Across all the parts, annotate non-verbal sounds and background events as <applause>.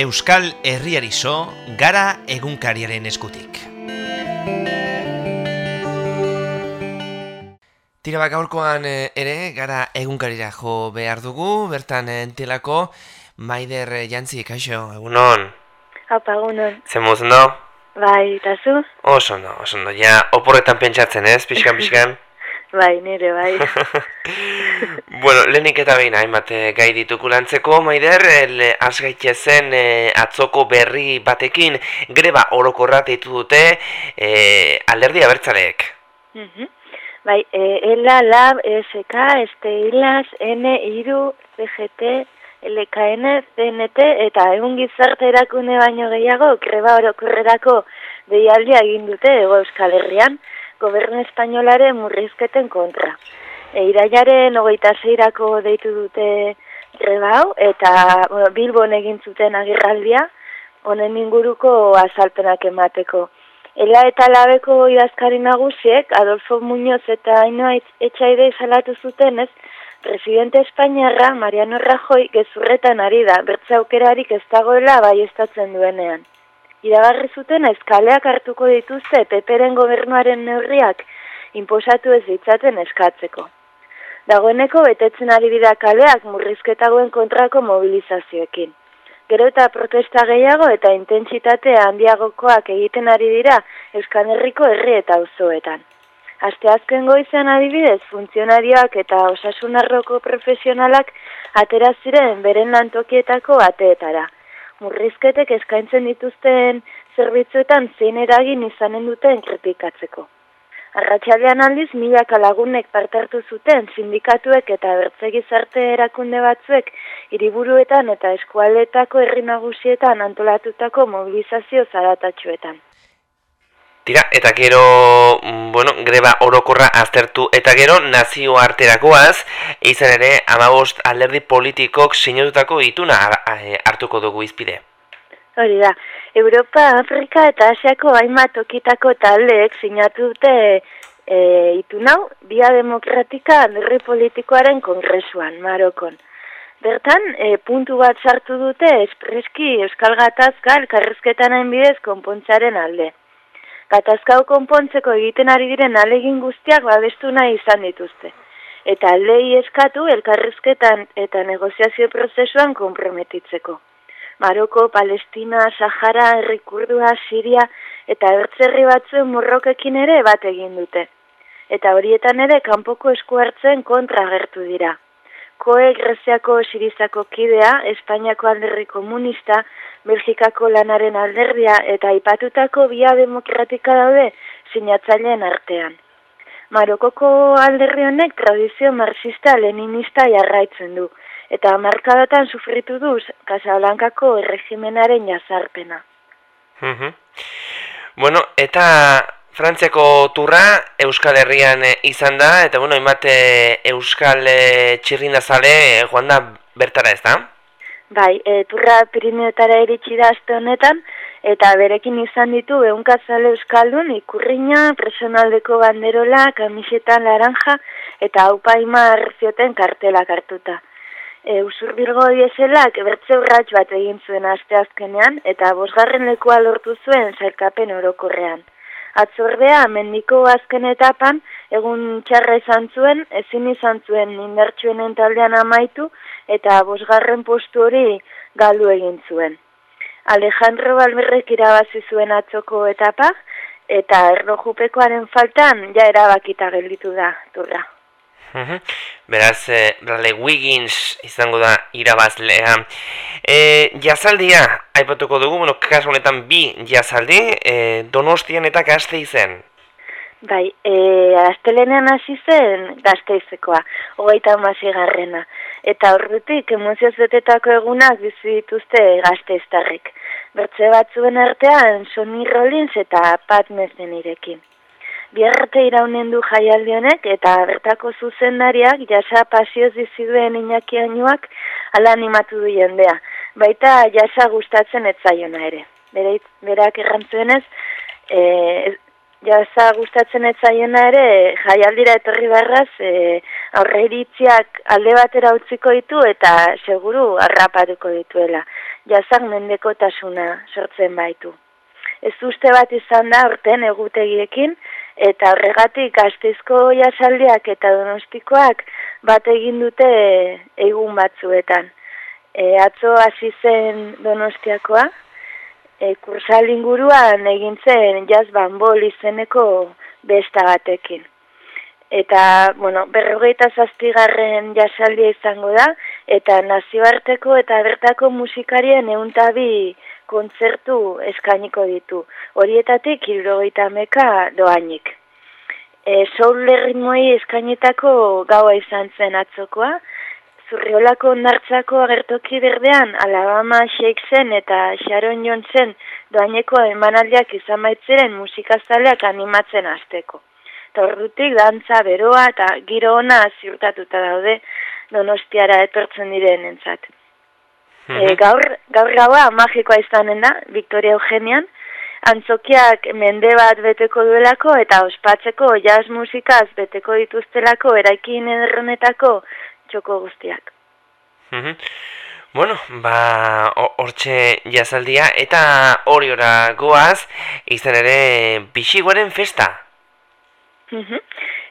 Euskal Herriarizo gara egunkariaren eskutik. Tira bak gaurkoan eh, ere, gara egunkarira jo behar dugu, bertan entelako, maider jantzi, kaixo, egunon? Hapa, egunon. Zer mozen do? Bai, eta zu? Oso no, oso no, ja, oporretan pentsatzen ez, pixkan, pixkan? <laughs> bai, nire, bai. <laughs> bueno, lehenik eta behin, hainbat eh, gai dituku lantzeko, maider, el, zen atzoko berri batekin, greba orokorra deitu dute, e, alderdi abertzaleek. Mhm. Bai, e, ELA, LAB, ESK, ESTEILAS, N, IRU, CGT, LKN, CNT, eta egun gizarte erakune baino gehiago, kreba orokorrerako deialdia egin dute ego euskal herrian, gobernu espainolare murrizketen kontra. E, iraiaren hogeita zeirako deitu dute greba hau, eta bueno, Bilbon egin zuten agirraldia, honen inguruko azalpenak emateko. Ela eta labeko idazkari nagusiek, Adolfo Muñoz eta Ainoa etxaide salatu zuten ez, Presidente Espainiarra, Mariano Rajoy, gezurretan ari da, bertza aukerarik ez dagoela bai estatzen duenean. Iragarri zuten eskaleak hartuko dituzte peperen gobernuaren neurriak inposatu ez ditzaten eskatzeko. Dagoeneko betetzen ari dira kaleak murrizketagoen kontrako mobilizazioekin. Gero eta protesta gehiago eta intentsitate handiagokoak egiten ari dira Euskal Herriko herri eta auzoetan. Aste azken goizan adibidez, funtzionarioak eta osasunarroko profesionalak atera ziren beren lantokietako ateetara. Murrizketek eskaintzen dituzten zerbitzuetan zein eragin izanen duten kritikatzeko. Arratxaldean aldiz, milaka lagunek partartu zuten sindikatuek eta bertzegi zarte erakunde batzuek hiriburuetan eta eskualetako herri nagusietan antolatutako mobilizazio zaratatxuetan. Tira, eta gero, mm, bueno, greba orokorra aztertu, eta gero nazio arterakoaz, izan ere, amabost alderdi politikok sinotutako ituna hartuko dugu izpide. Hori da, Europa, Afrika eta Asiako hainbat okitako taldeek sinatu dute e, itunau, bia demokratika alderri politikoaren kongresuan, Marokon. Bertan, e, puntu bat sartu dute espreski Euskal Gatazka elkarrezketan bidez konpontzaren alde. Gatazkau konpontzeko egiten ari diren alegin guztiak babestu nahi izan dituzte. Eta aldei eskatu elkarrezketan eta negoziazio prozesuan konprometitzeko. Maroko, Palestina, Sahara, Errikurdua, Siria eta ertzerri batzuen murrokekin ere bat egin dute. Eta horietan ere kanpoko esku hartzen kontra gertu dira. Koe Greziako Sirizako kidea, Espainiako alderri komunista, Belgikako lanaren alderdia eta ipatutako bia demokratika daude sinatzaileen artean. Marokoko alderri honek tradizio marxista-leninista jarraitzen du, eta markadatan sufritu duz Casablancako erregimenaren jazarpena. Bueno, eta Frantziako turra Euskal Herrian eh, izan da, eta bueno, imate Euskal e, txirrindazale e, joan da bertara ez da? Bai, e, turra Pirineotara iritsi da azte honetan, eta berekin izan ditu eunkazale Euskaldun ikurriña, personaldeko banderola, kamisetan laranja, eta haupaima zioten kartelak hartuta. E, usur birgo dieselak bertze bat egin zuen asteazkenean eta bosgarren lekua lortu zuen zelkapen orokorrean. Atzordea, mendiko azken etapan, egun txarra izan zuen, ezin izan zuen indartsuen taldean amaitu eta bosgarren postu hori galdu egin zuen. Alejandro Balmerrek irabazi zuen atzoko etapa eta errojupekoaren faltan ja erabakita gelditu da, turra. Beraz, e, Bradley Wiggins izango da irabazlea. E, jazaldia, aipatuko dugu, bueno, kasu honetan bi jazaldi, e, donostian eta gazte izen. Bai, e, astelenean hasi zen gazteizekoa, hogeita garrena. Eta horretik, emozioz betetako egunak bizi dituzte gazteiztarrik. Bertze batzuen artean, Sonny Rollins eta Pat Mezenirekin. Biarrate iraunen du jaialdi honek eta bertako zuzendariak jasa pasioz diziduen inakianuak ala animatu du jendea. Baita jasa gustatzen etzaiona ere. Berak errantzuenez, e, jaza gustatzen ez zaiena ere jaialdira etorri barraz e, aurre iritziak alde batera utziko ditu eta seguru harrapatuko dituela. Jazak mendekotasuna sortzen baitu. Ez uste bat izan da orten egutegiekin eta horregatik gazteizko jasaldiak eta donostikoak bat egin dute egun batzuetan. E, atzo hasi zen donostiakoa, e, kursal inguruan egin zen jaz banbol izeneko besta batekin. Eta, bueno, berrogeita zaztigarren jasaldia izango da, eta nazioarteko eta bertako musikarien euntabi kontzertu eskainiko ditu. Horietatik, irrogeita meka doainik. E, Soul eskainetako gaua izan zen atzokoa, Zurriolako ondartzako agertoki berdean, Alabama Shakesen eta Sharon Jonesen doaineko emanaldiak izan baitzeren musikazaleak animatzen azteko. Torrutik dantza beroa eta giro ona ziurtatuta daude donostiara etortzen diren entzat. E, gaur, gaur gaua magikoa izanen da, Victoria Eugenian, antzokiak mende bat beteko duelako eta ospatzeko jazz musikaz beteko dituztelako eraikin erronetako txoko guztiak. Bueno, ba, hortxe jazaldia, eta hori ora goaz, izan ere, bixiguaren festa?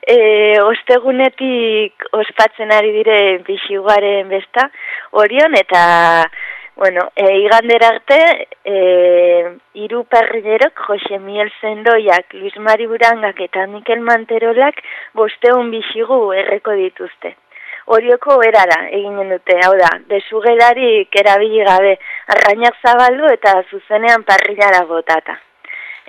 E, ostegunetik ospatzen ari dire bixiguaren besta, orion, eta, bueno, e, igander arte, e, iru perrilerok, Jose Miel Zendoiak, Luis Mari Burangak eta Mikel Manterolak, bosteun bixigu erreko dituzte horioko erara eginen dute, hau da, desugelarik erabili gabe, arrainak zabaldu eta zuzenean parrilara botata.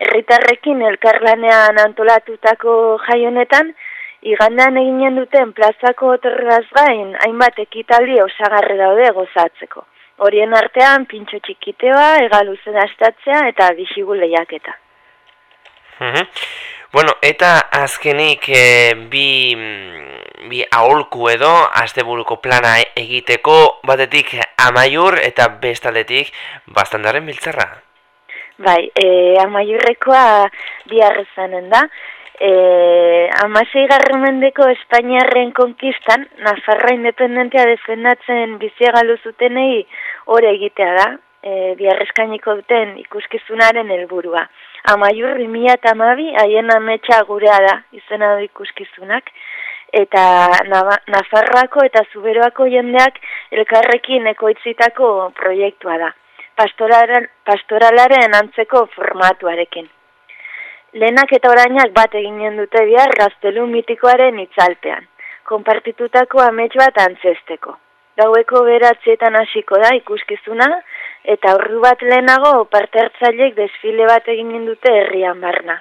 Herritarrekin elkarlanean antolatutako jaionetan, igandean eginen duten plazako otorraz gain, hainbat ekitaldi osagarre daude gozatzeko. Horien artean, pintxo txikiteoa, egaluzen astatzea eta bisigu lehiaketa. Bueno, eta azkenik e, bi, bi aholku edo asteburuko plana egiteko batetik amaiur eta bestaldetik bastandaren biltzerra. Bai, e, amaiurrekoa biharrezanen da. E, amasei garrumendeko Espainiarren konkistan, Nafarra independentia defendatzen biziagalu zutenei hori egitea da, e, biharrezkainiko duten ikuskizunaren helburua. Amaiur bimila eta amabi, haien ametsa gurea da, izena du ikuskizunak, eta Nafarroako eta Zuberoako jendeak elkarrekin ekoitzitako proiektua da, pastoralaren, pastoralaren antzeko formatuarekin. Lehenak eta orainak bat eginen dute bihar gaztelu mitikoaren itzalpean, konpartitutako amets bat antzesteko. Gaueko beratzietan hasiko da ikuskizuna, eta ordu bat lehenago parte hartzaileek desfile bat egin dute herrian barna.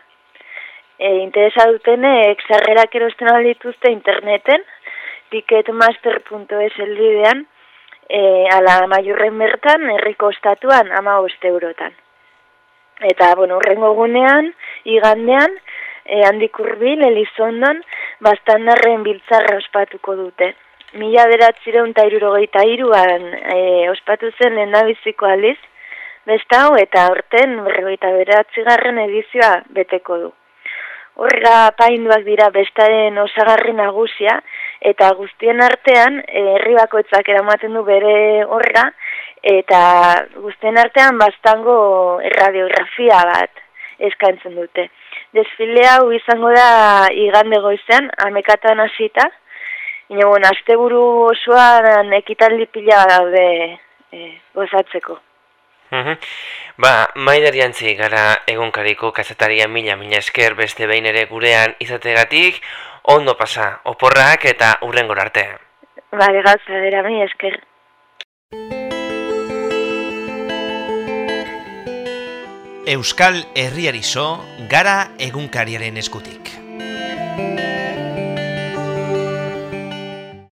E, interesa dutene, exarrerak erosten aldituzte interneten, ticketmaster.es elbidean, e, ala maiurren bertan, herriko ostatuan, ama eurotan. Eta, bueno, urrengo gunean, igandean, e, handik urbil, elizondan, bastandarren biltzarra ospatuko dute mila beratzireun eta irurogeita iruan e, ospatu zen lehendabiziko aliz, bestau eta horten berrogeita beratzigarren edizioa beteko du. Horrega painduak dira bestaren osagarri nagusia, eta guztien artean, e, herri bakoitzak eramaten du bere horra, eta guztien artean bastango radiografia bat eskaintzen dute. Desfile hau izango da igande goizean, amekatan hasita, Ina, bueno, azte buru osoan ekitaldi pila daude e, gozatzeko. Ba, maider jantzi gara egunkariko kazetaria mila mila esker beste behin ere gurean izategatik, ondo pasa, oporrak eta urren arte. Ba, egaltza dira mi esker. Euskal Herriarizo gara egunkariaren eskutik.